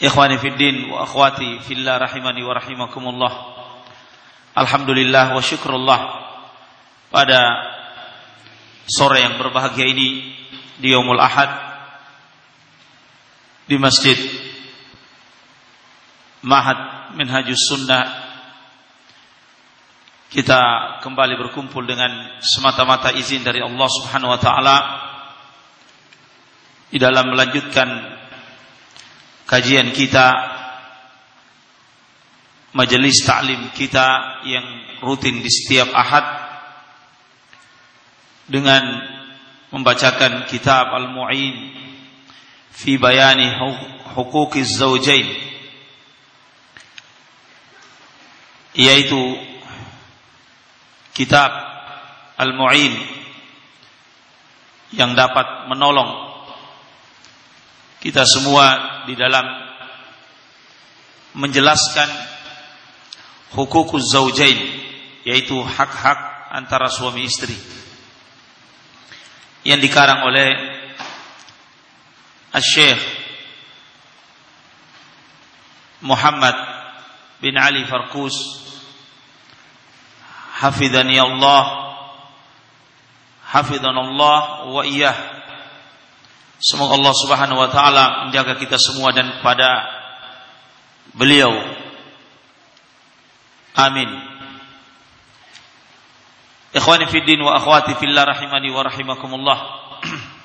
Ikhwani fiddin wa akhwati fillah rahimani wa rahimakumullah. Alhamdulillah wa syukrullah pada sore yang berbahagia ini di Yaumul Ahad di Masjid Mahad Minhajus Sunnah kita kembali berkumpul dengan semata-mata izin dari Allah Subhanahu wa taala di dalam melanjutkan kajian kita majelis taklim kita yang rutin di setiap ahad dengan membacakan kitab Al-Mu'in fi bayani huquqiz zawjain yaitu kitab Al-Mu'in yang dapat menolong kita semua di dalam menjelaskan hukukuz zaujain yaitu hak-hak antara suami istri. Yang dikarang oleh Syekh Muhammad bin Ali Farkus hafidhani Allah hafidhanallah wa iyyah Semoga Allah Subhanahu wa taala menjaga kita semua dan pada beliau. Amin. Ikhwani fi din wa akhwati fillah rahimani wa rahimakumullah.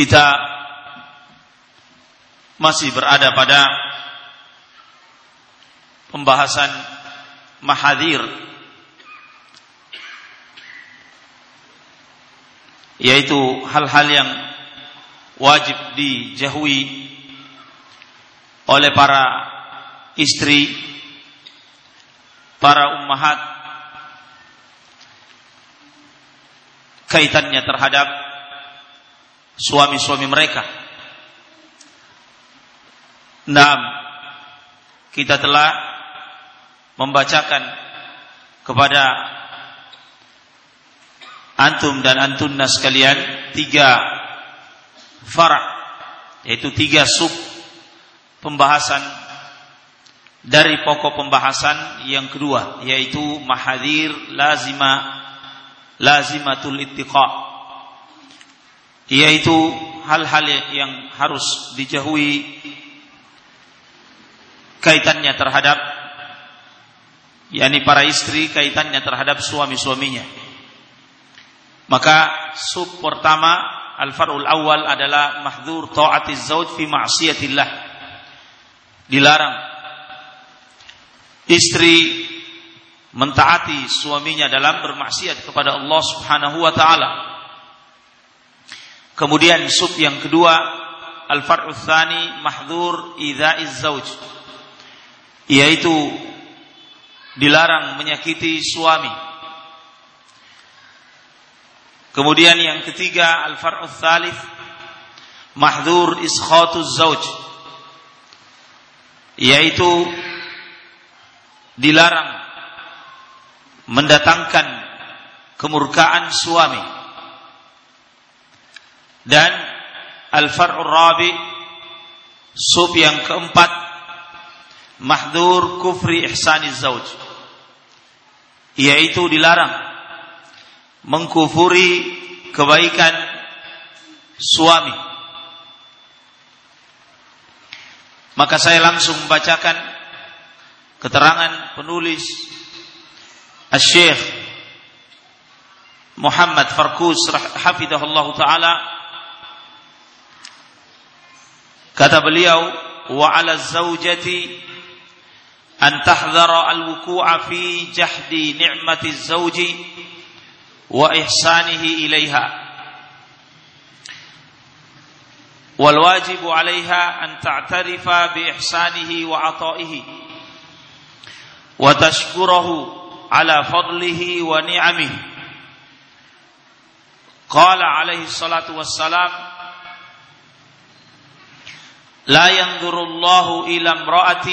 Kita masih berada pada pembahasan mahadir yaitu hal-hal yang wajib dijauhi oleh para istri, para ummahat kaitannya terhadap suami-suami mereka. Naam, kita telah membacakan kepada antum dan antunna sekalian tiga fara yaitu tiga sub pembahasan dari pokok pembahasan yang kedua yaitu mahadir lazima lazimatul ittiqa yaitu hal-hal yang harus dijauhi kaitannya terhadap yakni para istri kaitannya terhadap suami-suaminya maka sub pertama al-farul awal adalah mahdzur taatiz zauj fi ma'siyatillah. Dilarang istri mentaati suaminya dalam bermaksiat kepada Allah Subhanahu wa taala. Kemudian sub yang kedua al-far'u tsani mahdzur idzaiz zauj yaitu dilarang menyakiti suami Kemudian yang ketiga al-far'u tsalits mahdzur iskhatuz zauj. Yaitu dilarang mendatangkan kemurkaan suami. Dan al-far'u rabi sub yang keempat mahdzur kufri ihsaniz zauj. Yaitu dilarang mengkufuri kebaikan suami. Maka saya langsung membacakan keterangan penulis Syekh Muhammad Farkus hafidahullah taala kata beliau wa 'ala zaujati an tahdhara al-wuku'a fi jahdi ni'mati zawji وإحسانه إليها. والواجب عليها أن تعترف بإحسانه وعطائه. وتشكره على فضله ونعمه. قال عليه الصلاة والسلام لا ينظر الله إلى امرأة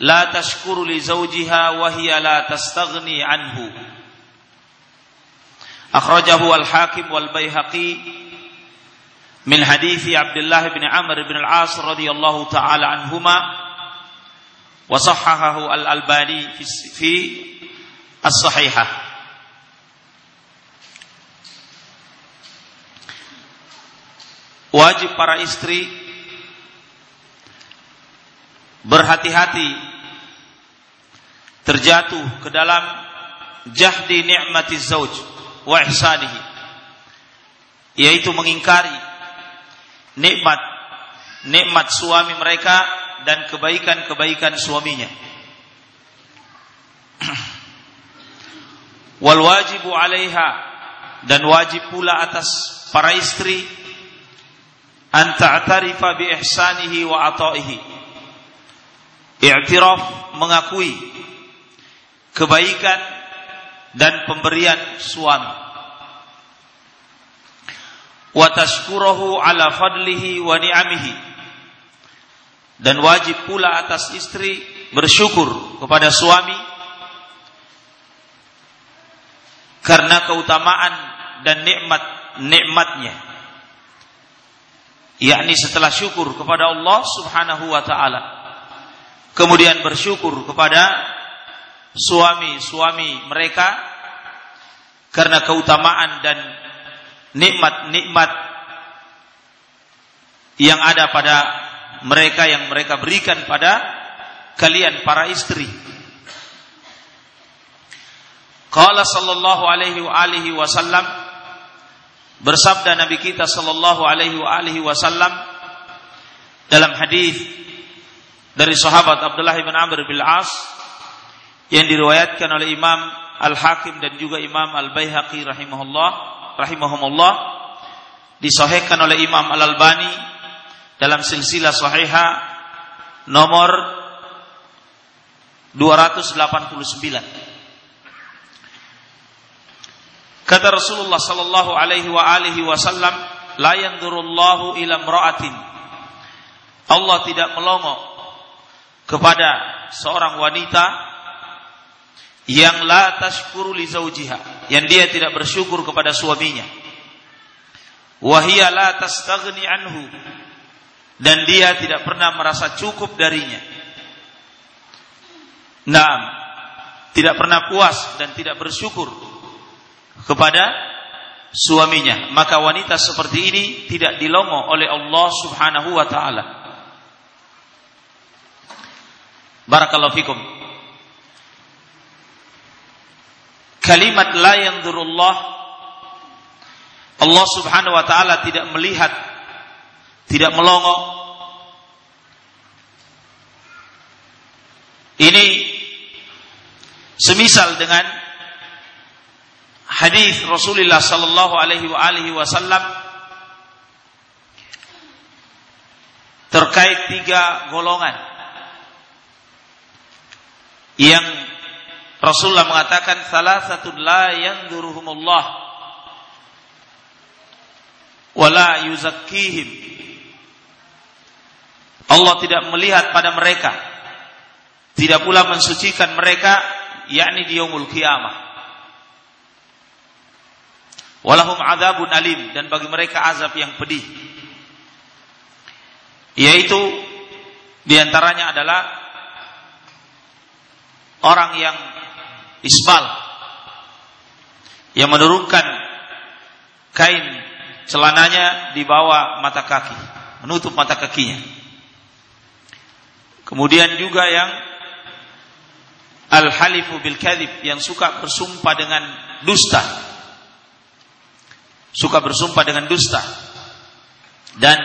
لا تشكر لزوجها وهي لا تستغني عنه. Akhrajahu al-Hakim wal Baihaqi min hadithi Abdullah bin Amr bin Al-As radhiyallahu taala anhuma wa sahahahu al-Albani Sahihah. Wajib para istri berhati-hati terjatuh ke dalam jahdi ni'mati zauj wa ihsanihi. Yaitu mengingkari nikmat nikmat suami mereka dan kebaikan-kebaikan suaminya. Wal wajibu 'alaiha dan wajib pula atas para istri an ta'tarifa bi ihsanihi wa ata'ihi. I'tiraf mengakui kebaikan dan pemberian suami. Wa tashkurahu ala fadlihi wa ni'amihi. Dan wajib pula atas istri bersyukur kepada suami karena keutamaan dan nikmat nikmatnya yakni setelah syukur kepada Allah Subhanahu wa taala kemudian bersyukur kepada suami-suami mereka karena keutamaan dan nikmat-nikmat yang ada pada mereka yang mereka berikan pada kalian para istri. Qala sallallahu alaihi wa alihi wasallam bersabda Nabi kita sallallahu alaihi wa alihi wasallam dalam hadis dari sahabat Abdullah bin Amr bin As yang diriwayatkan oleh Imam Al-Hakim dan juga Imam Al-Baihaqi rahimahullah rahimahumullah disahihkan oleh Imam Al-Albani dalam silsilah sahiha nomor 289 Kata Rasulullah sallallahu alaihi wa alihi wasallam la yanzurullahu ila imra'atin. Allah tidak melongo kepada seorang wanita yang la tashkuru li zaujiha yang dia tidak bersyukur kepada suaminya. Wahia la tastaghni anhu. Dan dia tidak pernah merasa cukup darinya. Naam. Tidak pernah puas dan tidak bersyukur kepada suaminya. Maka wanita seperti ini tidak dilongo oleh Allah Subhanahu wa taala. Barakallahu fikum kalimat la yanzurullah. Allah Subhanahu wa taala tidak melihat tidak melongo ini semisal dengan hadis Rasulullah sallallahu alaihi wa alihi wasallam terkait tiga golongan yang Rasulullah mengatakan salah satu la yanzuruhumullah wala yuzakkihim. Allah tidak melihat pada mereka, tidak pula mensucikan mereka, yakni di yaumul kiamah. Walahum adzabun alim dan bagi mereka azab yang pedih. Yaitu di antaranya adalah orang yang isbal yang menurunkan kain celananya di bawah mata kaki, menutup mata kakinya. Kemudian juga yang al-halifu bil kadhib yang suka bersumpah dengan dusta. Suka bersumpah dengan dusta. Dan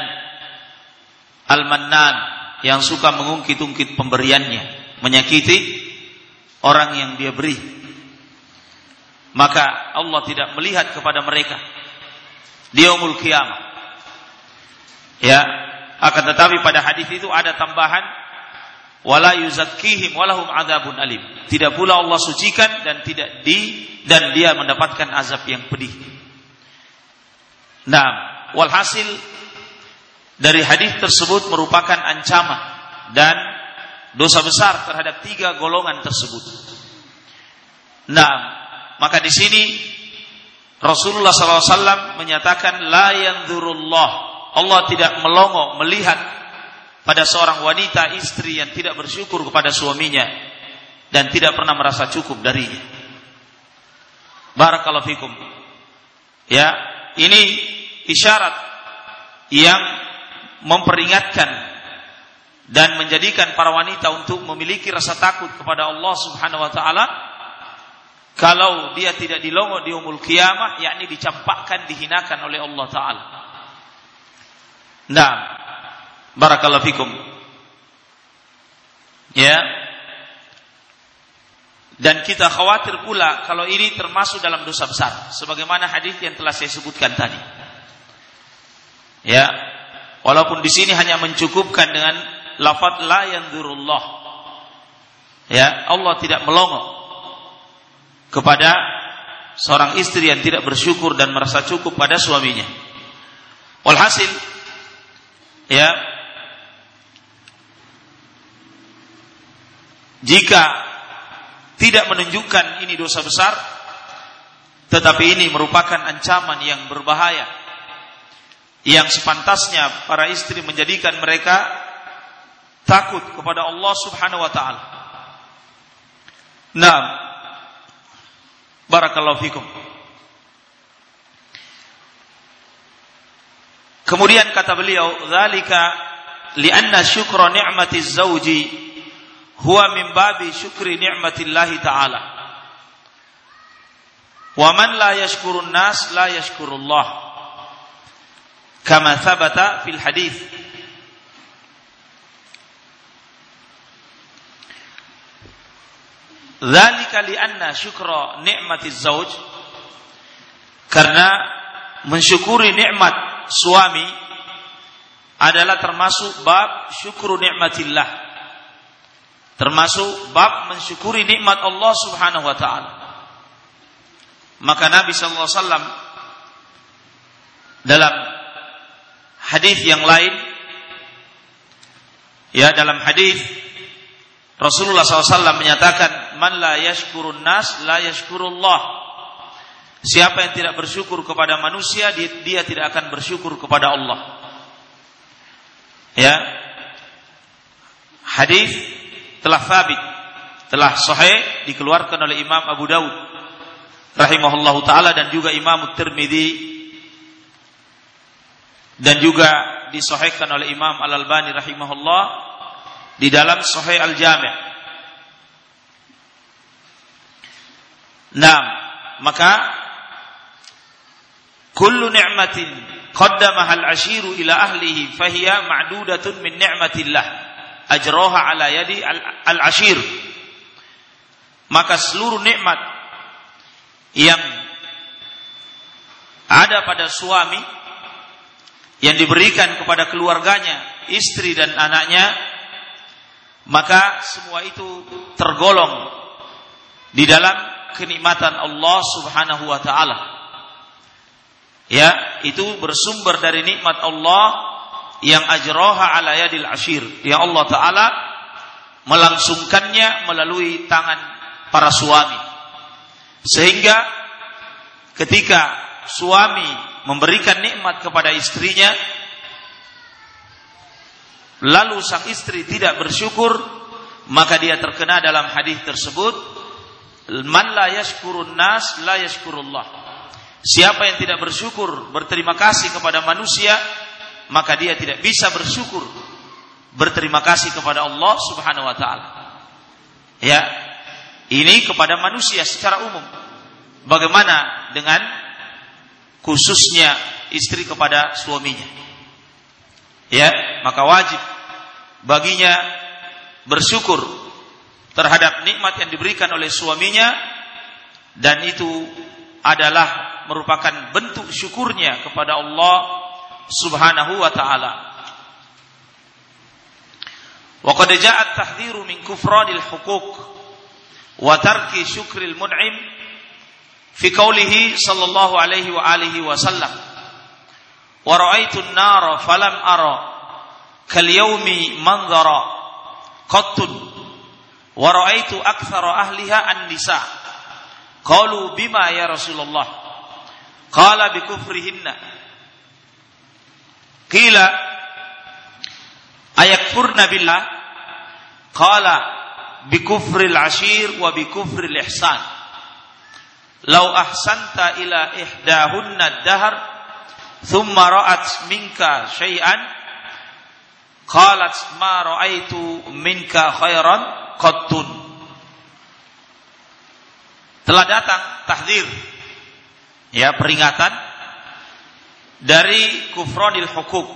al-mannan yang suka mengungkit-ungkit pemberiannya, menyakiti orang yang dia beri. Maka Allah tidak melihat kepada mereka di yaumul kiamat. Ya, akan tetapi pada hadis itu ada tambahan wala yuzakkihim walahum adzabun alim. Tidak pula Allah sucikan dan tidak di dan dia mendapatkan azab yang pedih. Nah, walhasil dari hadis tersebut merupakan ancaman dan dosa besar terhadap tiga golongan tersebut. Nah, maka di sini Rasulullah SAW menyatakan la yanzurullah. Allah tidak melongo melihat pada seorang wanita istri yang tidak bersyukur kepada suaminya dan tidak pernah merasa cukup darinya. Barakallahu fikum. Ya, ini isyarat yang memperingatkan dan menjadikan para wanita untuk memiliki rasa takut kepada Allah Subhanahu wa taala kalau dia tidak dilongo di umul kiamah yakni dicampakkan dihinakan oleh Allah taala. Nah, Barakallahu fikum. Ya. Dan kita khawatir pula kalau ini termasuk dalam dosa besar sebagaimana hadis yang telah saya sebutkan tadi. Ya. Walaupun di sini hanya mencukupkan dengan lafaz la yanzurullah. Ya, Allah tidak melongo kepada seorang istri yang tidak bersyukur dan merasa cukup pada suaminya. Walhasil ya Jika tidak menunjukkan ini dosa besar, tetapi ini merupakan ancaman yang berbahaya yang sepantasnya para istri menjadikan mereka takut kepada Allah Subhanahu wa taala. Nah, barakallahu fikum. Kemudian kata beliau, "Dzalika li'anna syukra ni'mati zauji huwa min babi syukri ni'matillahi ta'ala. Wa man la yashkurun nas la yashkurullah. Kama thabata fil hadith. Dzalika li'anna syukra ni'matiz zauj karena mensyukuri nikmat suami adalah termasuk bab syukru nikmatillah Termasuk bab mensyukuri nikmat Allah Subhanahu wa taala. Maka Nabi sallallahu alaihi wasallam dalam hadis yang lain ya dalam hadis Rasulullah SAW menyatakan man la yashkurun nas la yashkurullah. Siapa yang tidak bersyukur kepada manusia dia, dia tidak akan bersyukur kepada Allah. Ya. Hadis telah sabit, telah sahih dikeluarkan oleh Imam Abu Daud rahimahullahu taala dan juga Imam Tirmidzi dan juga disahihkan oleh Imam Al Albani rahimahullah di dalam Sahih Al Jami'. Nah, maka kullu ni'matin qaddamaha al-ashiru ila ahlihi fahiya ma'dudatun min ni'matillah ajroha ala yadi al-ashir. Maka seluruh nikmat yang ada pada suami yang diberikan kepada keluarganya, istri dan anaknya, maka semua itu tergolong di dalam kenikmatan Allah Subhanahu wa taala. Ya, itu bersumber dari nikmat Allah yang ajroha ala yadil ashir yang Allah taala melangsungkannya melalui tangan para suami sehingga ketika suami memberikan nikmat kepada istrinya lalu sang istri tidak bersyukur maka dia terkena dalam hadis tersebut man la yashkurun nas la yashkurullah siapa yang tidak bersyukur berterima kasih kepada manusia maka dia tidak bisa bersyukur berterima kasih kepada Allah Subhanahu wa taala. Ya. Ini kepada manusia secara umum. Bagaimana dengan khususnya istri kepada suaminya? Ya, maka wajib baginya bersyukur terhadap nikmat yang diberikan oleh suaminya dan itu adalah merupakan bentuk syukurnya kepada Allah Subhanahu wa taala. Wa qad ja'a at-tahdhiru min kufranil huquq wa tarki syukril mun'im fi qawlihi sallallahu alaihi wa alihi wa sallam wa ra'aytu an-nara falam ara kal yawmi manzara qattun wa ra'aytu aktsara ahliha an-nisa qalu bima ya Rasulullah Qala bi kufrihinna. Qila ayakfurna billah? Qala bi kufril ashir wa bi kufril ihsan. Lau ahsanta ila ihdahunna dahar thumma ra'at minka syai'an qalat ma ra'aitu minka khairan qattun telah datang tahdir ya peringatan dari kufranil hukuk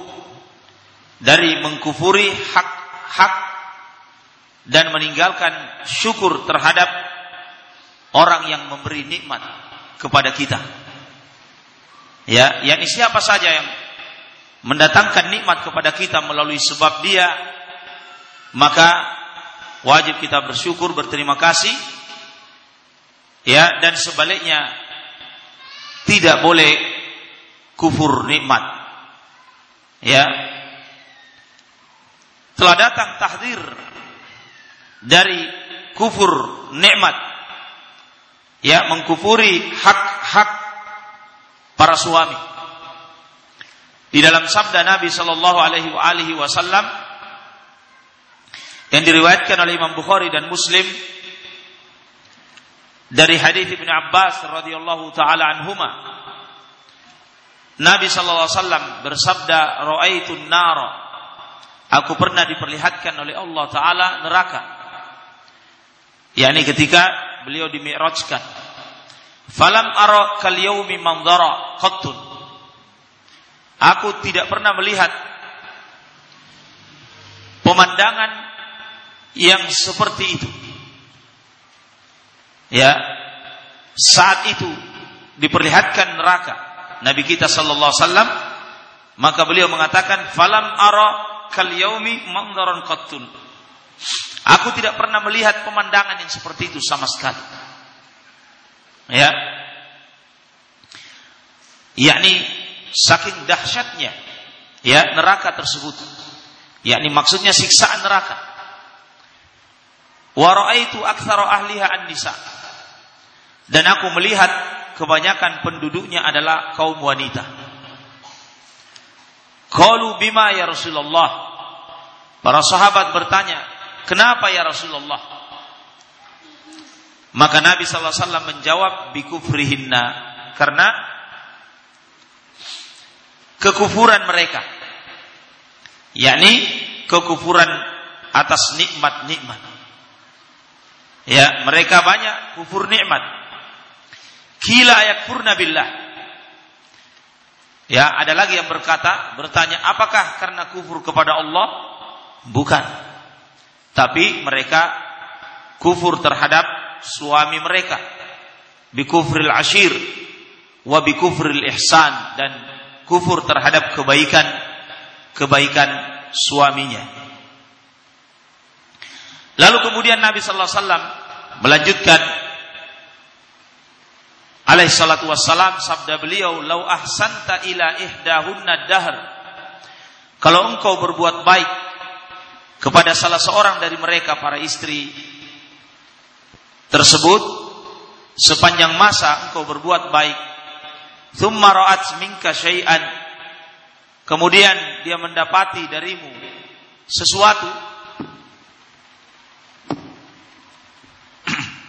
dari mengkufuri hak-hak dan meninggalkan syukur terhadap orang yang memberi nikmat kepada kita. Ya, yakni siapa saja yang mendatangkan nikmat kepada kita melalui sebab dia maka wajib kita bersyukur berterima kasih ya dan sebaliknya tidak boleh kufur nikmat. Ya. Telah datang tahdir dari kufur nikmat. Ya, mengkufuri hak-hak para suami. Di dalam sabda Nabi sallallahu alaihi wasallam yang diriwayatkan oleh Imam Bukhari dan Muslim dari hadis Ibnu Abbas radhiyallahu taala anhuma Nabi sallallahu alaihi wasallam bersabda raaitun nara. Aku pernah diperlihatkan oleh Allah taala neraka. Yakni ketika beliau dimi'rajkan falam ara kal yaumi manzara qattun aku tidak pernah melihat pemandangan yang seperti itu. Ya saat itu diperlihatkan neraka Nabi kita sallallahu alaihi wasallam maka beliau mengatakan falam ara kal yaumi qattun. Aku tidak pernah melihat pemandangan yang seperti itu sama sekali. Ya. Yakni saking dahsyatnya ya neraka tersebut yakni maksudnya siksaan neraka wa raaitu aktsara ahliha an-nisa dan aku melihat kebanyakan penduduknya adalah kaum wanita. Qalu bima ya Rasulullah? Para sahabat bertanya, "Kenapa ya Rasulullah?" Maka Nabi sallallahu alaihi wasallam menjawab bikufrihinna karena kekufuran mereka. yakni kekufuran atas nikmat-nikmat. Ya, mereka banyak kufur nikmat. Kila yakfurna billah. Ya, ada lagi yang berkata, bertanya, apakah karena kufur kepada Allah? Bukan. Tapi mereka kufur terhadap suami mereka. Bikufril ashir wa bikufril ihsan dan kufur terhadap kebaikan kebaikan suaminya. Lalu kemudian Nabi sallallahu alaihi wasallam melanjutkan alaihi salatu wassalam sabda beliau lau ahsanta ila ihdahunna dahr kalau engkau berbuat baik kepada salah seorang dari mereka para istri tersebut sepanjang masa engkau berbuat baik thumma ra'at minka syai'an. Kemudian dia mendapati darimu sesuatu.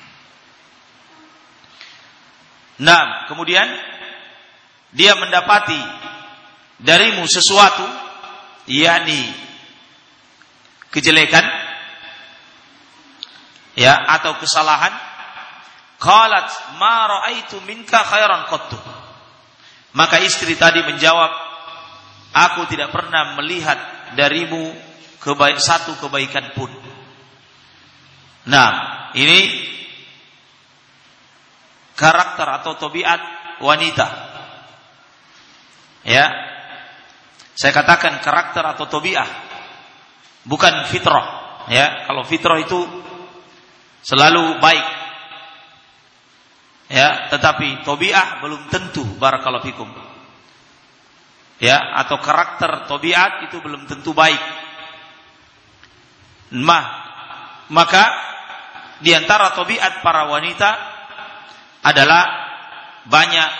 Nah, kemudian dia mendapati darimu sesuatu, yakni kejelekan, ya atau kesalahan, Qalat ma ra'aitu minka khairan qattu. Maka istri tadi menjawab, aku tidak pernah melihat darimu kebaik satu kebaikan pun. Nah, ini karakter atau tobiat wanita. Ya. Saya katakan karakter atau tobiah bukan fitrah, ya. Kalau fitrah itu selalu baik. Ya, tetapi tobiah belum tentu barakallahu. Ya, atau karakter tobiat itu belum tentu baik. Mah, maka di antara tobiat para wanita adalah banyak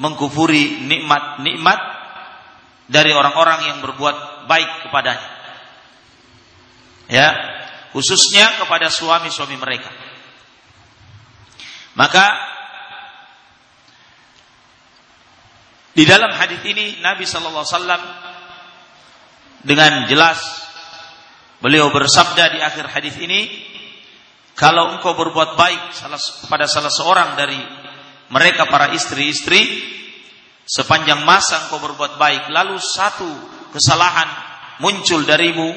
mengkufuri nikmat-nikmat dari orang-orang yang berbuat baik kepadanya. Ya, khususnya kepada suami-suami mereka. Maka di dalam hadis ini Nabi sallallahu alaihi wasallam dengan jelas beliau bersabda di akhir hadis ini kalau engkau berbuat baik kepada salah seorang dari mereka para istri-istri sepanjang masa engkau berbuat baik lalu satu kesalahan muncul darimu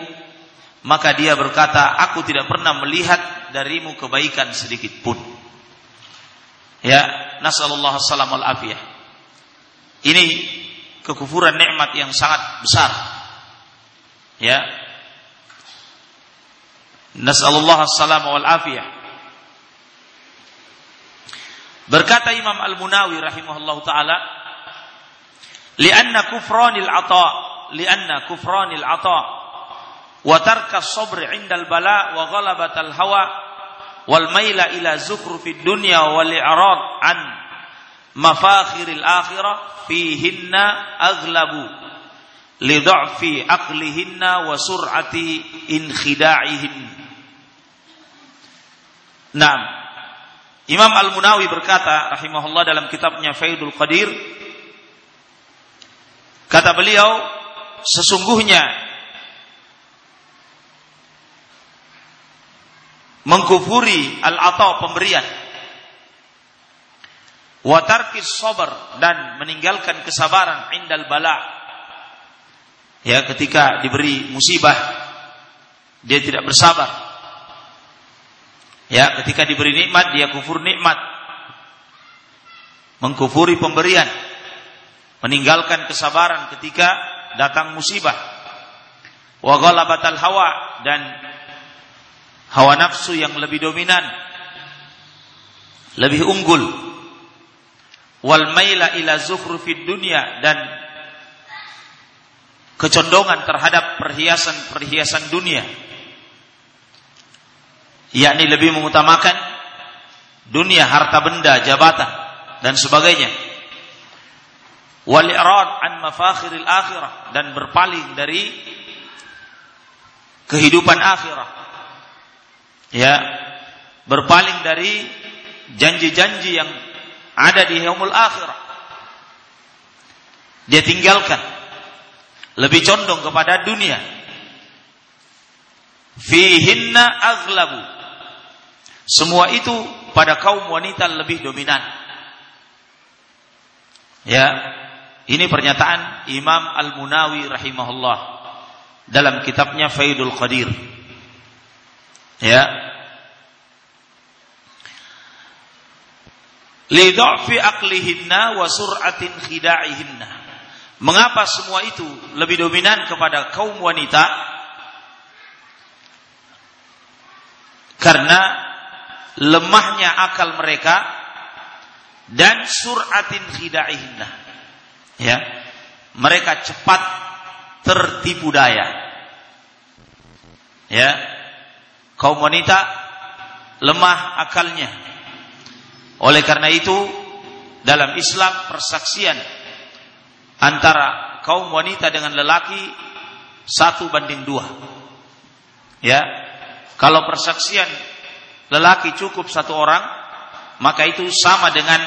maka dia berkata aku tidak pernah melihat darimu kebaikan sedikit pun Ya, nasallallahu salam al afiyah. Ini kekufuran nikmat yang sangat besar. Ya. Nasallallahu salam wal afiyah. Berkata Imam Al-Munawi rahimahullahu taala, "Li'anna kufranil ata, li'anna kufranil ata wa tarka sabr 'inda al-bala wa ghalabat al-hawa wal maila ila zukrufid dunya wal i'rad an mafakhiril akhirah fihinna aghlabu li dha'fi aqlihinna wa sur'ati inkhidaihin. Naam. Imam Al-Munawi berkata rahimahullah dalam kitabnya Faidul Qadir kata beliau sesungguhnya mengkufuri al-ata pemberian. Wa tarkis sabar dan meninggalkan kesabaran indal bala. Ya ketika diberi musibah dia tidak bersabar. Ya ketika diberi nikmat dia kufur nikmat. Mengkufuri pemberian. Meninggalkan kesabaran ketika datang musibah. Wa hawa dan hawa nafsu yang lebih dominan, lebih unggul, wal maila ila zukhrufid dunia dan kecondongan terhadap perhiasan-perhiasan dunia, yakni lebih mengutamakan dunia, harta benda, jabatan dan sebagainya. Wal irad an mafakhiril akhirah dan berpaling dari kehidupan akhirah ya berpaling dari janji-janji yang ada di yaumul akhirah. Dia tinggalkan lebih condong kepada dunia. Fihinna aglabu. Semua itu pada kaum wanita lebih dominan. Ya, ini pernyataan Imam Al-Munawi rahimahullah dalam kitabnya Faidul Qadir. Ya. Lidha'fi aqlihinna wa sur'atin khida'ihinna. Mengapa semua itu lebih dominan kepada kaum wanita? Karena lemahnya akal mereka dan sur'atin khida'ihinna. Ya. Mereka cepat tertipu daya. Ya, kaum wanita lemah akalnya. Oleh karena itu, dalam Islam persaksian antara kaum wanita dengan lelaki satu banding dua. Ya, kalau persaksian lelaki cukup satu orang, maka itu sama dengan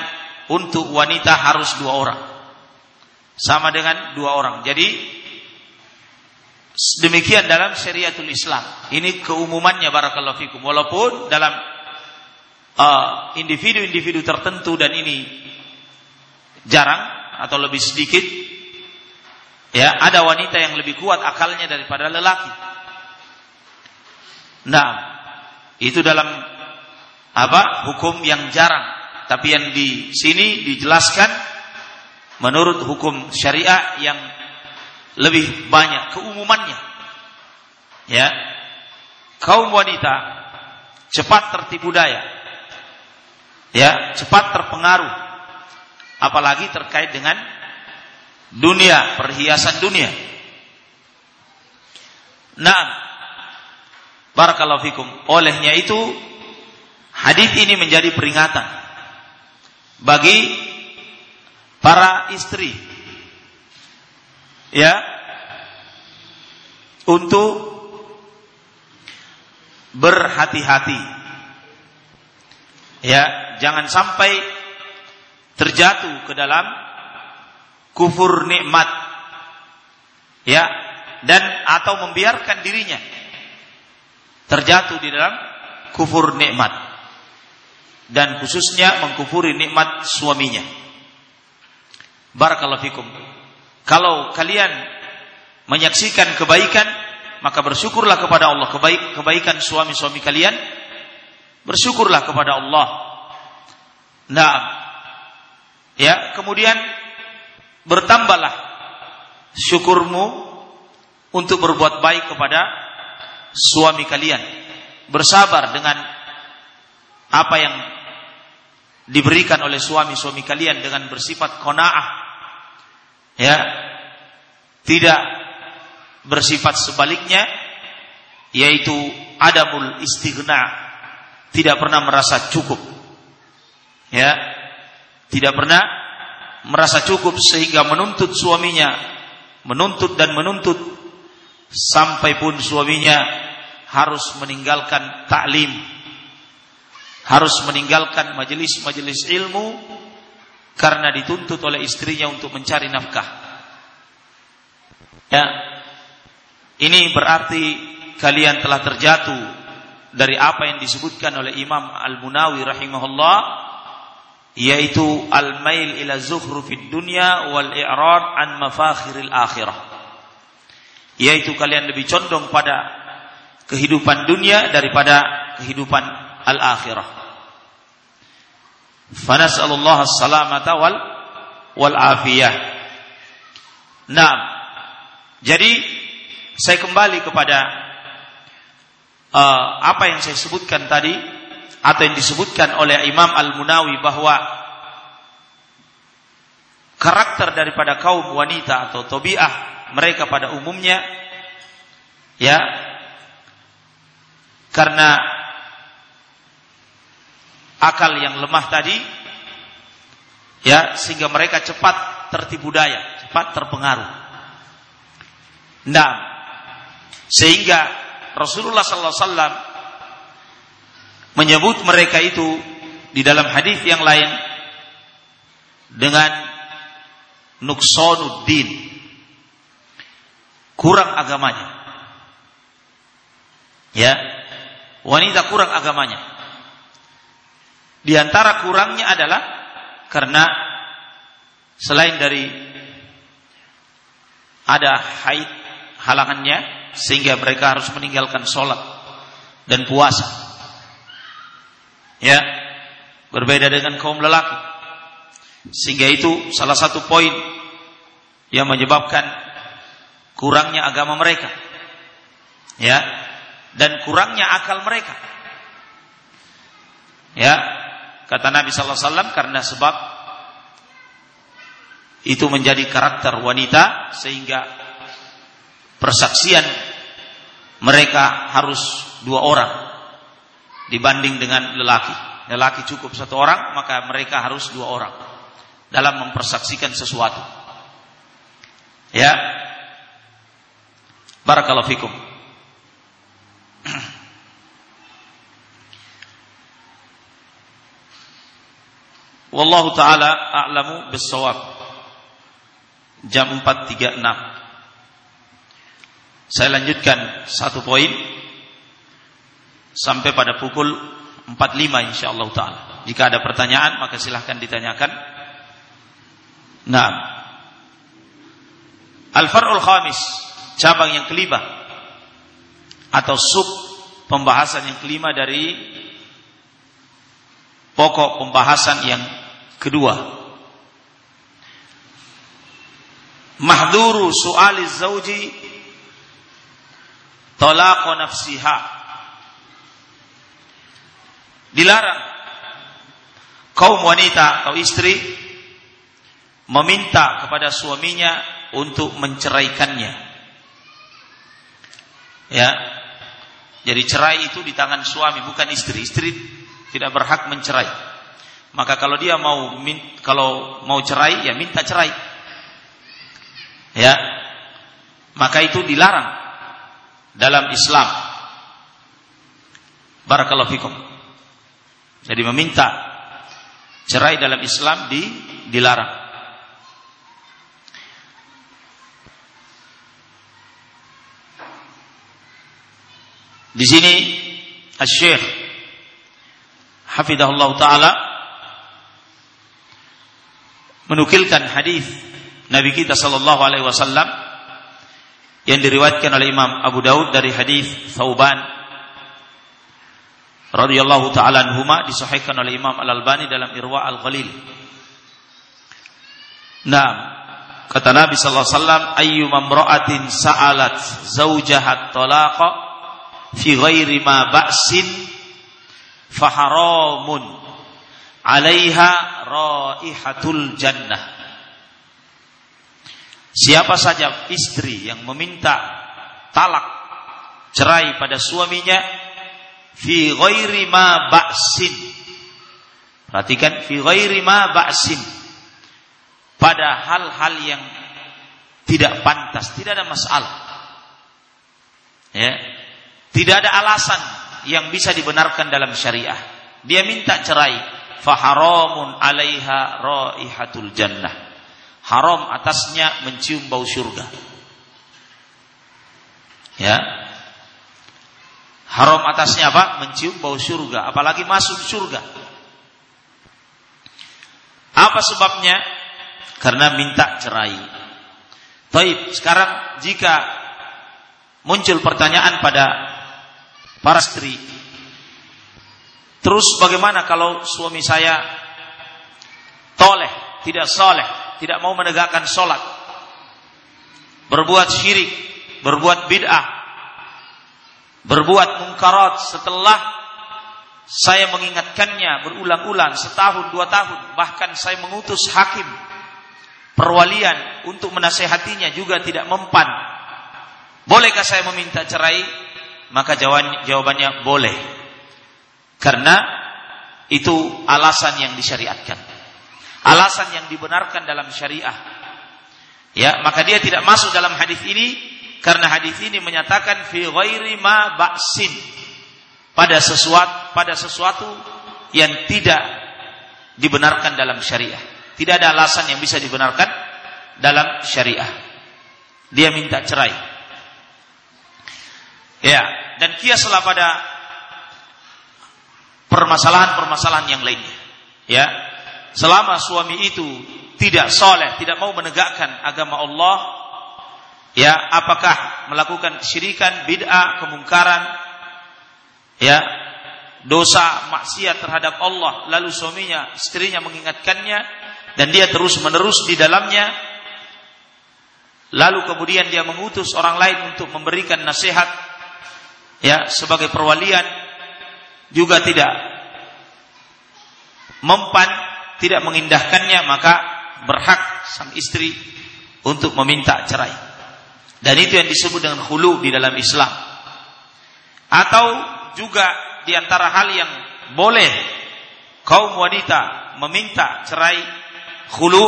untuk wanita harus dua orang. Sama dengan dua orang. Jadi Demikian dalam syariatul Islam. Ini keumumannya barakallahu fikum. Walaupun dalam uh, individu-individu uh, tertentu dan ini jarang atau lebih sedikit ya ada wanita yang lebih kuat akalnya daripada lelaki. Nah, itu dalam apa? hukum yang jarang, tapi yang di sini dijelaskan menurut hukum syariah yang lebih banyak keumumannya. Ya. Kaum wanita cepat tertipu daya. Ya, cepat terpengaruh apalagi terkait dengan dunia, perhiasan dunia. Nah, barakallahu fikum. Olehnya itu hadis ini menjadi peringatan bagi para istri ya untuk berhati-hati. Ya, jangan sampai terjatuh ke dalam kufur nikmat. Ya, dan atau membiarkan dirinya terjatuh di dalam kufur nikmat. Dan khususnya mengkufuri nikmat suaminya. Barakallahu fikum. Kalau kalian menyaksikan kebaikan maka bersyukurlah kepada Allah. Kebaik kebaikan suami-suami kalian bersyukurlah kepada Allah. Nah ya kemudian bertambahlah syukurmu untuk berbuat baik kepada suami kalian. Bersabar dengan apa yang diberikan oleh suami-suami kalian dengan bersifat qanaah ya. Tidak bersifat sebaliknya yaitu adamul istighna tidak pernah merasa cukup. Ya. Tidak pernah merasa cukup sehingga menuntut suaminya menuntut dan menuntut sampai pun suaminya harus meninggalkan taklim harus meninggalkan majelis-majelis ilmu karena dituntut oleh istrinya untuk mencari nafkah. Ya. Ini berarti kalian telah terjatuh dari apa yang disebutkan oleh Imam Al-Munawi rahimahullah yaitu al-mail ila zukhrufid dunya wal i'rad an mafakhiril akhirah. Yaitu kalian lebih condong pada kehidupan dunia daripada kehidupan al-akhirah fanas'alullah as-salamata wal wal afiyah. Nah jadi saya kembali kepada uh, apa yang saya sebutkan tadi atau yang disebutkan oleh Imam Al-Munawi bahwa karakter daripada kaum wanita atau tobiah mereka pada umumnya ya karena akal yang lemah tadi ya sehingga mereka cepat tertipu daya, cepat terpengaruh. Nah, sehingga Rasulullah sallallahu alaihi wasallam menyebut mereka itu di dalam hadis yang lain dengan nuksonuddin kurang agamanya. Ya wanita kurang agamanya di antara kurangnya adalah karena selain dari ada haid halangannya sehingga mereka harus meninggalkan sholat dan puasa. Ya, berbeda dengan kaum lelaki. Sehingga itu salah satu poin yang menyebabkan kurangnya agama mereka. Ya, dan kurangnya akal mereka. Ya, kata Nabi sallallahu alaihi wasallam karena sebab itu menjadi karakter wanita sehingga persaksian mereka harus dua orang dibanding dengan lelaki. Lelaki cukup satu orang, maka mereka harus dua orang dalam mempersaksikan sesuatu. Ya. Barakallahu fikum. Wallahu taala a'lamu bis-shawab. Jam 4.36. Saya lanjutkan satu poin sampai pada pukul insyaallah taala. Jika ada pertanyaan maka silahkan ditanyakan. Nah. Al-far'ul khamis, cabang yang kelima atau sub pembahasan yang kelima dari pokok pembahasan yang kedua. Mahduru su'ali zauji talaqo nafsiha. Dilarang kaum wanita atau istri meminta kepada suaminya untuk menceraikannya. Ya. Jadi cerai itu di tangan suami bukan istri. Istri tidak berhak mencerai. Maka kalau dia mau kalau mau cerai ya minta cerai. Ya. Maka itu dilarang dalam Islam. Barakallahu fikum. Jadi meminta cerai dalam Islam di dilarang. Di sini Syekh Hafidahullah taala menukilkan hadis Nabi kita sallallahu alaihi wasallam yang diriwayatkan oleh Imam Abu Daud dari hadis Thauban radhiyallahu taala anhuma disahihkan oleh Imam Al Albani dalam Irwa Al Ghalil. Nah, kata Nabi sallallahu alaihi wasallam ayyuma imra'atin sa'alat zawjaha talaqa fi ghairi ma ba'sin faharamun 'alaiha raihatul jannah Siapa saja istri yang meminta talak cerai pada suaminya fi ghairi ma ba'sin. Perhatikan fi ghairi ma ba'sin. Pada hal-hal yang tidak pantas, tidak ada masalah. Ya. Tidak ada alasan yang bisa dibenarkan dalam syariah. Dia minta cerai, faharamun 'alaiha raihatul jannah haram atasnya mencium bau surga. Ya. Haram atasnya apa? Mencium bau surga, apalagi masuk surga. Apa sebabnya? Karena minta cerai. Baik, sekarang jika muncul pertanyaan pada para istri, terus bagaimana kalau suami saya toleh, tidak soleh, tidak mau menegakkan sholat, berbuat syirik, berbuat bid'ah, berbuat mungkarat setelah saya mengingatkannya berulang-ulang setahun dua tahun. Bahkan saya mengutus hakim perwalian untuk menasehatinya juga tidak mempan. Bolehkah saya meminta cerai? Maka jawabannya boleh karena itu alasan yang disyariatkan alasan yang dibenarkan dalam syariah. Ya, maka dia tidak masuk dalam hadis ini karena hadis ini menyatakan fi ghairi ma ba'sin pada sesuatu pada sesuatu yang tidak dibenarkan dalam syariah. Tidak ada alasan yang bisa dibenarkan dalam syariah. Dia minta cerai. Ya, dan kiaslah pada permasalahan-permasalahan yang lainnya. Ya, selama suami itu tidak soleh, tidak mau menegakkan agama Allah, ya apakah melakukan kesyirikan, bid'ah, kemungkaran, ya dosa maksiat terhadap Allah, lalu suaminya, istrinya mengingatkannya dan dia terus menerus di dalamnya, lalu kemudian dia mengutus orang lain untuk memberikan nasihat, ya sebagai perwalian juga tidak mempan tidak mengindahkannya maka berhak sang istri untuk meminta cerai. Dan itu yang disebut dengan hulu di dalam Islam. Atau juga di antara hal yang boleh kaum wanita meminta cerai hulu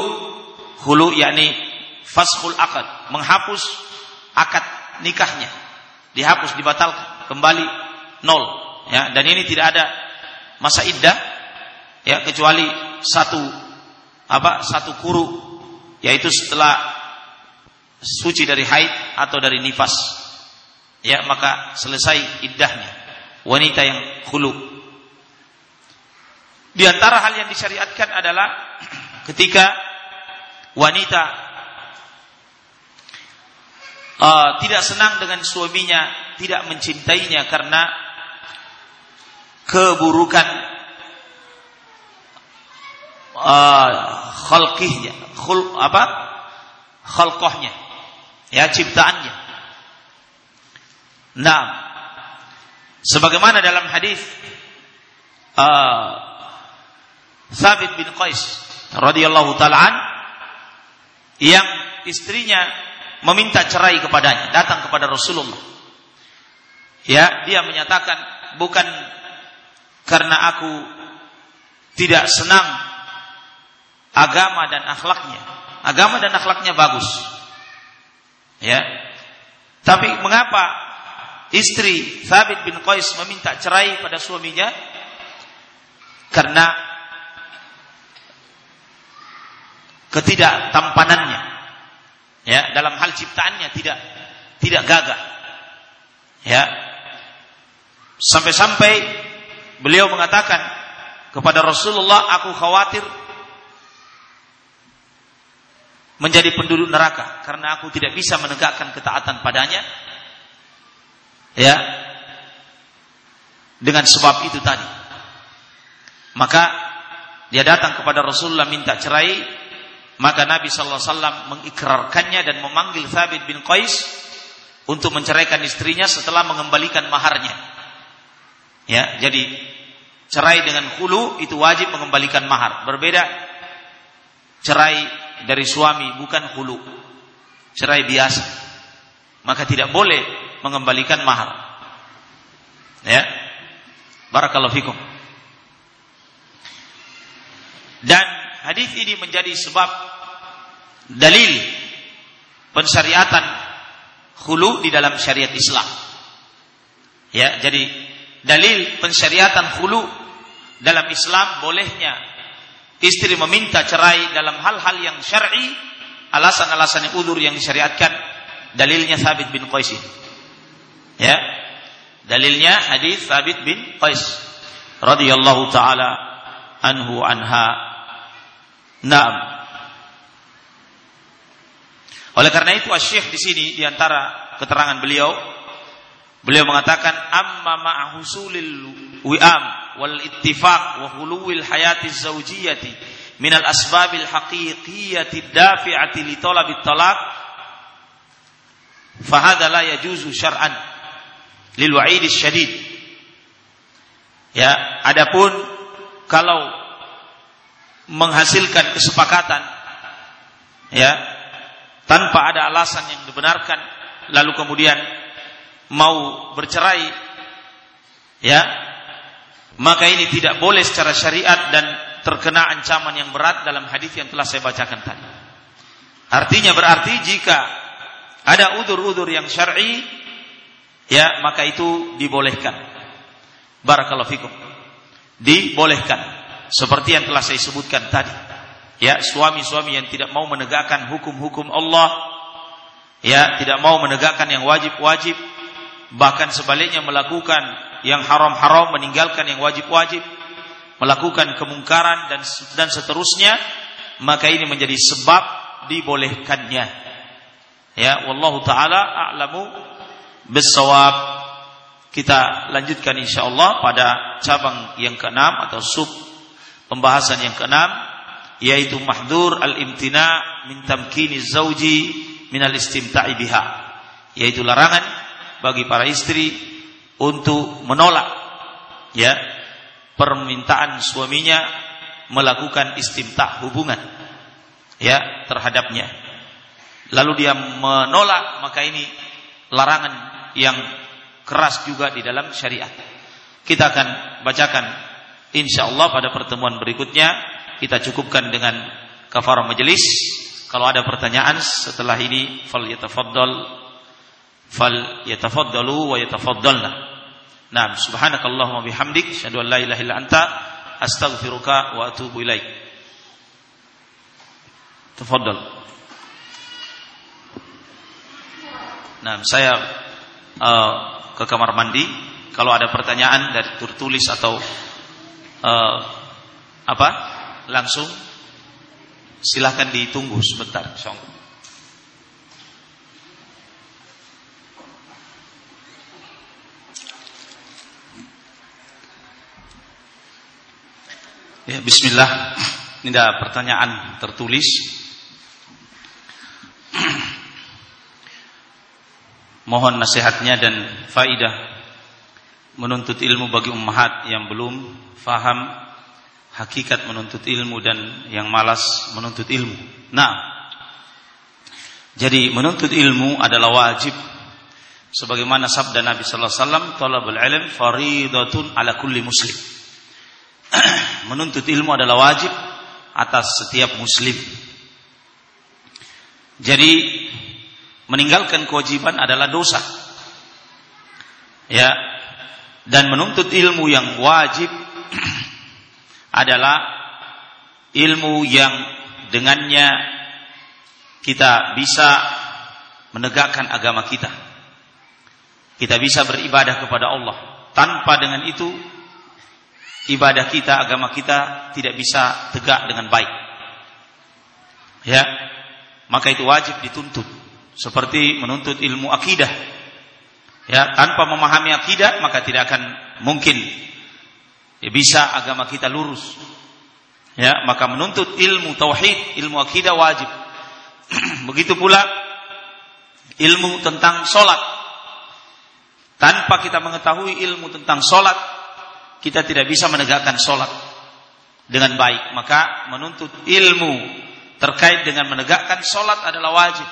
hulu yakni fashul akad, menghapus akad nikahnya. Dihapus, dibatalkan, kembali nol. Ya, dan ini tidak ada masa iddah ya kecuali satu apa satu kuru yaitu setelah suci dari haid atau dari nifas. Ya maka selesai iddahnya. Wanita yang khulu Di antara hal yang disyariatkan adalah ketika wanita uh, tidak senang dengan suaminya, tidak mencintainya karena keburukan uh, khalqihnya, khul apa? khalqahnya, ya ciptaannya. Nah, sebagaimana dalam hadis uh, Thabit bin Qais radhiyallahu taalaan yang istrinya meminta cerai kepadanya, datang kepada Rasulullah. Ya, dia menyatakan bukan karena aku tidak senang agama dan akhlaknya. Agama dan akhlaknya bagus. Ya. Tapi mengapa istri Thabit bin Qais meminta cerai pada suaminya? Karena ketidaktampanannya ya dalam hal ciptaannya tidak tidak gagah ya sampai-sampai beliau mengatakan kepada Rasulullah aku khawatir menjadi penduduk neraka karena aku tidak bisa menegakkan ketaatan padanya. Ya. Dengan sebab itu tadi. Maka dia datang kepada Rasulullah minta cerai. Maka Nabi sallallahu alaihi wasallam mengikrarkannya dan memanggil Thabit bin Qais untuk menceraikan istrinya setelah mengembalikan maharnya. Ya, jadi cerai dengan hulu itu wajib mengembalikan mahar. Berbeda cerai dari suami bukan hulu. Cerai biasa. Maka tidak boleh mengembalikan mahar. Ya. Barakallahu fikum. Dan hadis ini menjadi sebab dalil pensyariatan hulu di dalam syariat Islam. Ya, jadi dalil pensyariatan hulu dalam Islam bolehnya istri meminta cerai dalam hal-hal yang syar'i, alasan-alasan yang udur yang disyariatkan, dalilnya Thabit bin Qais. Ya. Dalilnya hadis Thabit bin Qais radhiyallahu taala anhu anha Naam. Oleh karena itu Syekh di sini di antara keterangan beliau beliau mengatakan amma ma'husulil wi'am wal ittifaq wa huluwil hayati zawjiyati min al asbabil haqiqiyati dafi'ati li talabit talaq fahada la yajuzu syar'an lil wa'id syadid. Ya adapun kalau menghasilkan kesepakatan ya tanpa ada alasan yang dibenarkan lalu kemudian mau bercerai ya maka ini tidak boleh secara syariat dan terkena ancaman yang berat dalam hadis yang telah saya bacakan tadi. Artinya berarti jika ada udur-udur yang syar'i ya maka itu dibolehkan. Barakallahu fikum. Dibolehkan. Seperti yang telah saya sebutkan tadi. Ya, suami-suami yang tidak mau menegakkan hukum-hukum Allah, ya, tidak mau menegakkan yang wajib-wajib, bahkan sebaliknya melakukan yang haram-haram, meninggalkan yang wajib-wajib, melakukan kemungkaran dan dan seterusnya, maka ini menjadi sebab dibolehkannya. Ya, wallahu taala a'lamu bisawab. Kita lanjutkan insyaallah pada cabang yang keenam atau sub Pembahasan yang keenam yaitu mahdur al-imtina min tamkini zauji min al-istimta'i biha yaitu larangan bagi para istri untuk menolak ya permintaan suaminya melakukan istimta hubungan ya terhadapnya. Lalu dia menolak maka ini larangan yang keras juga di dalam syariat. Kita akan bacakan Insya Allah pada pertemuan berikutnya. Kita cukupkan dengan kafarah majelis. Kalau ada pertanyaan setelah ini fal yatafaddal fal yatafaddalu wa yatafaddalna. Naam, subhanakallahumma bihamdik asyhadu an la ilaha illa anta astaghfiruka wa atubu ilaik. Tafaddal. Nah, saya uh, ke kamar mandi. Kalau ada pertanyaan dari tertulis atau uh, Apa? Langsung silahkan ditunggu sebentar. Ya, bismillah. Ini ada pertanyaan tertulis. Mohon nasihatnya dan faidah menuntut ilmu bagi ummahat yang belum faham hakikat menuntut ilmu dan yang malas menuntut ilmu. Nah, jadi menuntut ilmu adalah wajib sebagaimana sabda Nabi sallallahu alaihi wasallam, "Talabul ilm faridatun ala kulli muslim." menuntut ilmu adalah wajib atas setiap muslim. Jadi meninggalkan kewajiban adalah dosa. Ya. Dan menuntut ilmu yang wajib adalah ilmu yang dengannya kita bisa menegakkan agama kita. Kita bisa beribadah kepada Allah. Tanpa dengan itu ibadah kita, agama kita tidak bisa tegak dengan baik. Ya. Maka itu wajib dituntut seperti menuntut ilmu akidah. Ya, tanpa memahami akidah maka tidak akan mungkin ya, bisa agama kita lurus. Ya, maka menuntut ilmu tauhid, ilmu akidah wajib. Begitu pula ilmu tentang solat. Tanpa kita mengetahui ilmu tentang solat, kita tidak bisa menegakkan solat dengan baik. Maka menuntut ilmu terkait dengan menegakkan solat adalah wajib.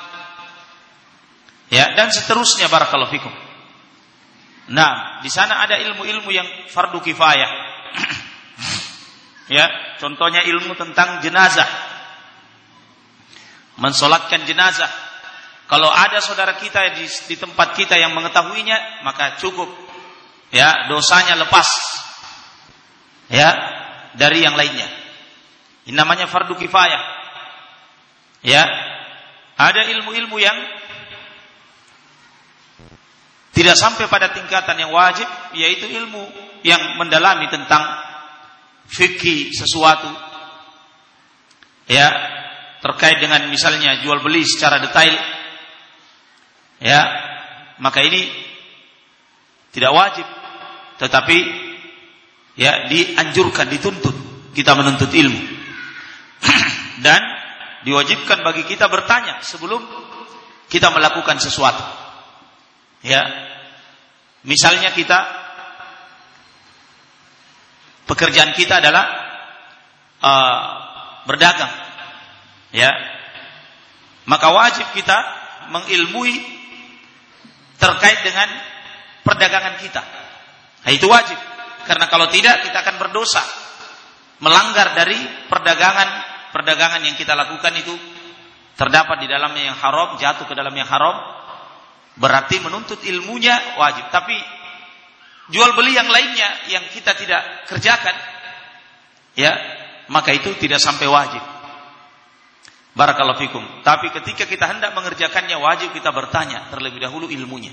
Ya, dan seterusnya barakallahu fikum. Nah, di sana ada ilmu-ilmu yang fardu kifayah. ya, contohnya ilmu tentang jenazah. Mensolatkan jenazah. Kalau ada saudara kita di, di tempat kita yang mengetahuinya, maka cukup. Ya, dosanya lepas. Ya, dari yang lainnya. Ini namanya fardu kifayah. Ya, ada ilmu-ilmu yang tidak sampai pada tingkatan yang wajib yaitu ilmu yang mendalami tentang fikih sesuatu ya terkait dengan misalnya jual beli secara detail ya maka ini tidak wajib tetapi ya dianjurkan dituntut kita menuntut ilmu dan diwajibkan bagi kita bertanya sebelum kita melakukan sesuatu Ya. Misalnya kita pekerjaan kita adalah uh, berdagang. Ya. Maka wajib kita mengilmui terkait dengan perdagangan kita. Nah, itu wajib. Karena kalau tidak kita akan berdosa. Melanggar dari perdagangan perdagangan yang kita lakukan itu terdapat di dalamnya yang haram, jatuh ke dalam yang haram, Berarti menuntut ilmunya wajib. Tapi jual beli yang lainnya yang kita tidak kerjakan, ya maka itu tidak sampai wajib. Barakallahu fikum. Tapi ketika kita hendak mengerjakannya wajib kita bertanya terlebih dahulu ilmunya.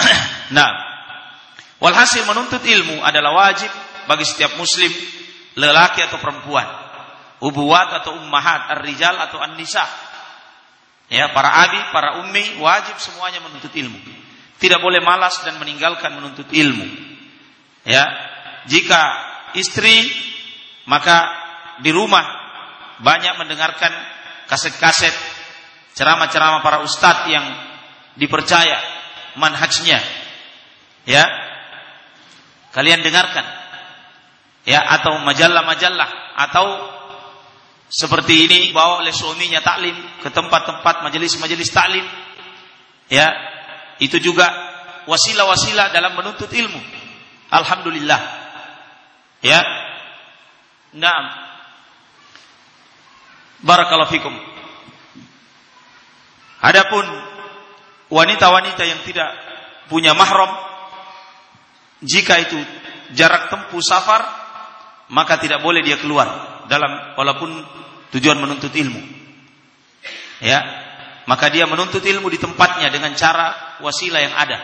nah, walhasil menuntut ilmu adalah wajib bagi setiap muslim, lelaki atau perempuan, ubuat atau ummahat, ar-rijal atau an-nisa. Ya, para abi, para ummi wajib semuanya menuntut ilmu. Tidak boleh malas dan meninggalkan menuntut ilmu. Ya, jika istri maka di rumah banyak mendengarkan kaset-kaset ceramah-ceramah para ustadz yang dipercaya manhajnya. Ya. Kalian dengarkan. Ya, atau majalah-majalah atau seperti ini bawa oleh suaminya taklim ke tempat-tempat majelis-majelis taklim. Ya, itu juga wasilah-wasilah dalam menuntut ilmu. Alhamdulillah. Ya. Naam. Barakallahu fikum. Adapun wanita-wanita yang tidak punya mahram jika itu jarak tempuh safar maka tidak boleh dia keluar dalam walaupun tujuan menuntut ilmu. Ya, maka dia menuntut ilmu di tempatnya dengan cara wasilah yang ada.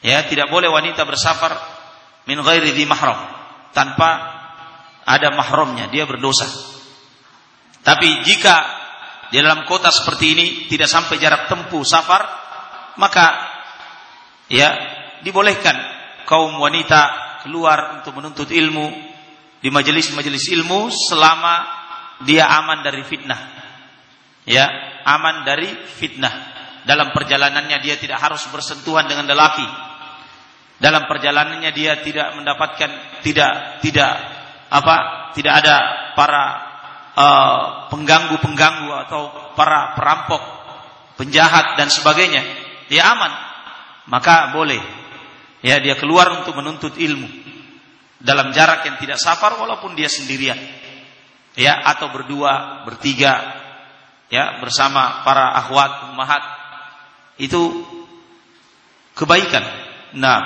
Ya, tidak boleh wanita bersafar min ghairi di mahram tanpa ada mahramnya, dia berdosa. Tapi jika di dalam kota seperti ini tidak sampai jarak tempuh safar, maka ya dibolehkan kaum wanita keluar untuk menuntut ilmu di majelis-majelis ilmu selama dia aman dari fitnah. Ya, aman dari fitnah. Dalam perjalanannya dia tidak harus bersentuhan dengan lelaki. Dalam perjalanannya dia tidak mendapatkan tidak tidak apa? Tidak ada para uh, pengganggu-pengganggu atau para perampok, penjahat dan sebagainya. Dia aman. Maka boleh ya dia keluar untuk menuntut ilmu dalam jarak yang tidak safar walaupun dia sendirian. Ya, atau berdua, bertiga ya bersama para akhwat ummahat itu kebaikan. Nah,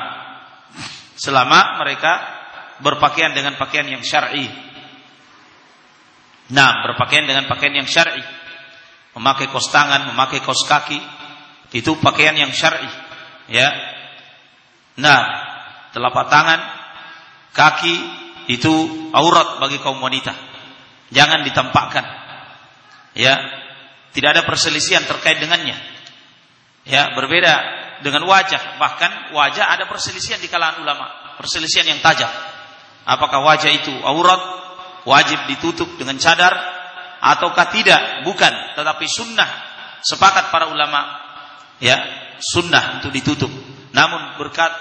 selama mereka berpakaian dengan pakaian yang syar'i. Nah, berpakaian dengan pakaian yang syar'i. Memakai kos tangan, memakai kos kaki, itu pakaian yang syar'i. Ya. Nah, telapak tangan, kaki itu aurat bagi kaum wanita. Jangan ditampakkan. Ya. Tidak ada perselisihan terkait dengannya. Ya, berbeda dengan wajah. Bahkan wajah ada perselisihan di kalangan ulama, perselisihan yang tajam. Apakah wajah itu aurat, wajib ditutup dengan cadar ataukah tidak? Bukan, tetapi sunnah. Sepakat para ulama ya, sunnah untuk ditutup. Namun berkat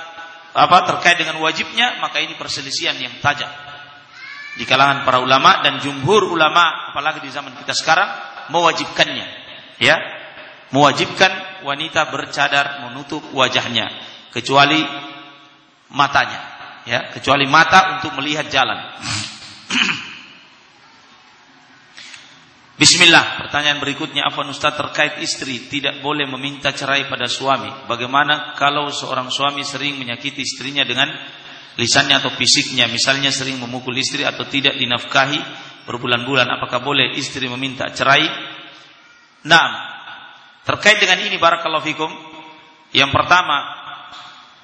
apa terkait dengan wajibnya, maka ini perselisihan yang tajam. Di kalangan para ulama dan jumhur ulama apalagi di zaman kita sekarang mewajibkannya. Ya mewajibkan wanita bercadar menutup wajahnya kecuali matanya. Ya kecuali mata untuk melihat jalan Bismillah. Pertanyaan berikutnya apa Ustaz terkait istri tidak boleh meminta cerai pada suami. Bagaimana kalau seorang suami sering menyakiti istrinya dengan lisannya atau fisiknya? Misalnya sering memukul istri atau tidak dinafkahi berbulan-bulan. Apakah boleh istri meminta cerai? Nah Terkait dengan ini barakallahu fikum, yang pertama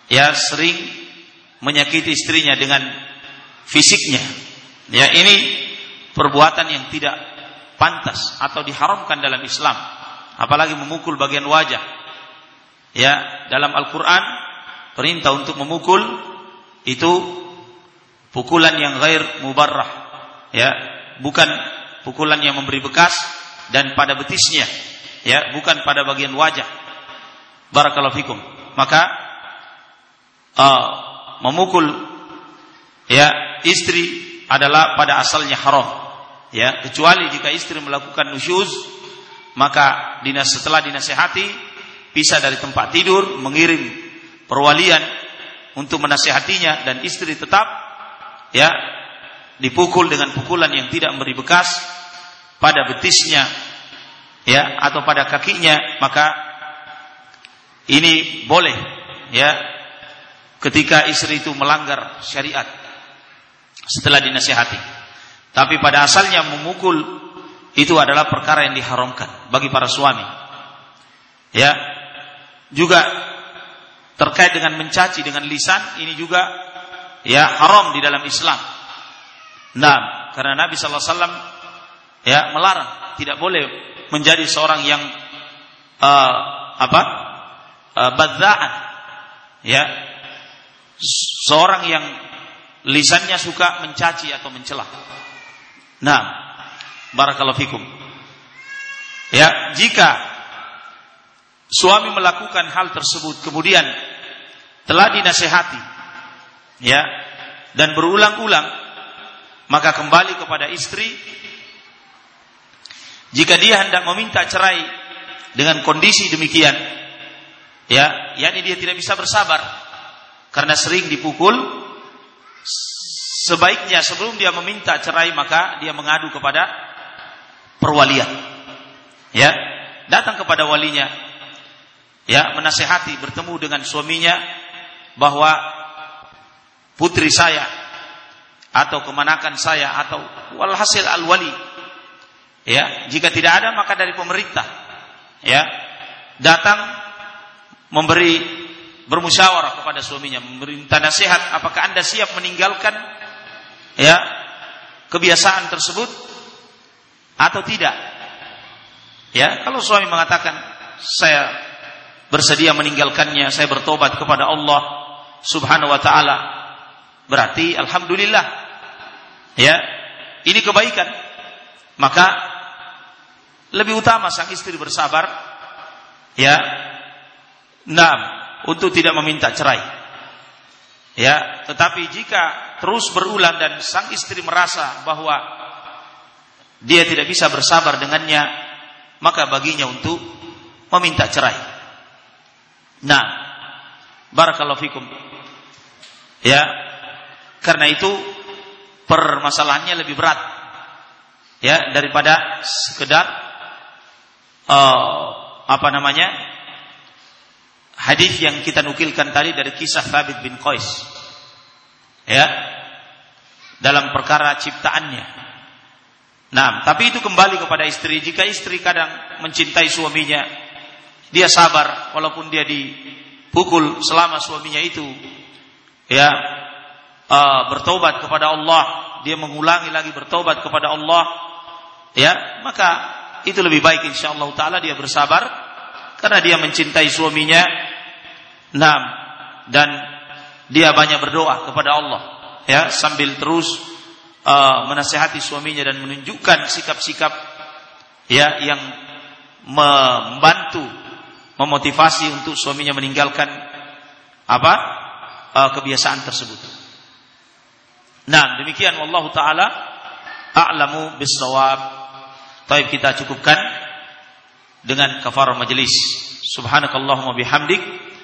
ya sering menyakiti istrinya dengan fisiknya. Ya ini perbuatan yang tidak pantas atau diharamkan dalam Islam, apalagi memukul bagian wajah. Ya, dalam Al-Qur'an perintah untuk memukul itu pukulan yang gair mubarrah. Ya, bukan pukulan yang memberi bekas dan pada betisnya. Ya bukan pada bagian wajah. Barakallahu fikum. Maka uh, memukul ya istri adalah pada asalnya haram ya kecuali jika istri melakukan nusyuz maka dinas setelah dinasehati pisah dari tempat tidur mengirim perwalian untuk menasehatinya dan istri tetap ya dipukul dengan pukulan yang tidak memberi bekas pada betisnya ya atau pada kakinya maka ini boleh ya ketika istri itu melanggar syariat setelah dinasihati tapi pada asalnya memukul itu adalah perkara yang diharamkan bagi para suami. Ya. Juga terkait dengan mencaci dengan lisan ini juga ya haram di dalam Islam. Nah karena Nabi sallallahu alaihi wasallam ya melarang. Tidak boleh menjadi seorang yang uh, apa? Uh, badzaan. Ya. Seorang yang lisannya suka mencaci atau mencela nah barakallahu fikum. Ya jika suami melakukan hal tersebut kemudian telah dinasehati ya dan berulang-ulang maka kembali kepada istri jika dia hendak meminta cerai dengan kondisi demikian, ya, yakni dia tidak bisa bersabar karena sering dipukul, sebaiknya sebelum dia meminta cerai maka dia mengadu kepada perwalian. Ya, datang kepada walinya. Ya, menasehati bertemu dengan suaminya bahwa putri saya atau kemanakan saya atau walhasil al-wali Ya, jika tidak ada maka dari pemerintah. Ya, datang memberi bermusyawarah kepada suaminya, memberi nasihat, apakah Anda siap meninggalkan ya kebiasaan tersebut atau tidak. Ya, kalau suami mengatakan saya bersedia meninggalkannya, saya bertobat kepada Allah Subhanahu wa taala, berarti alhamdulillah. Ya, ini kebaikan. Maka lebih utama sang istri bersabar ya. Nah, untuk tidak meminta cerai. Ya, tetapi jika terus berulang dan sang istri merasa bahwa dia tidak bisa bersabar dengannya, maka baginya untuk meminta cerai. Nah, barakallahu fikum. Ya, karena itu permasalahannya lebih berat ya daripada sekedar uh, apa namanya hadis yang kita nukilkan tadi dari kisah Thabit bin Qais ya dalam perkara ciptaannya. Nah, tapi itu kembali kepada istri. Jika istri kadang mencintai suaminya, dia sabar walaupun dia dipukul selama suaminya itu ya uh, bertobat kepada Allah, dia mengulangi lagi bertobat kepada Allah, ya maka itu lebih baik insya Allah taala dia bersabar karena dia mencintai suaminya, nah dan dia banyak berdoa kepada Allah, ya sambil terus uh, menasehati suaminya dan menunjukkan sikap-sikap ya yang membantu memotivasi untuk suaminya meninggalkan apa uh, kebiasaan tersebut. Nah, demikian Allah taala a'lamu bisawab. Taib kita cukupkan dengan kafarah majelis. Subhanakallahumma bihamdik,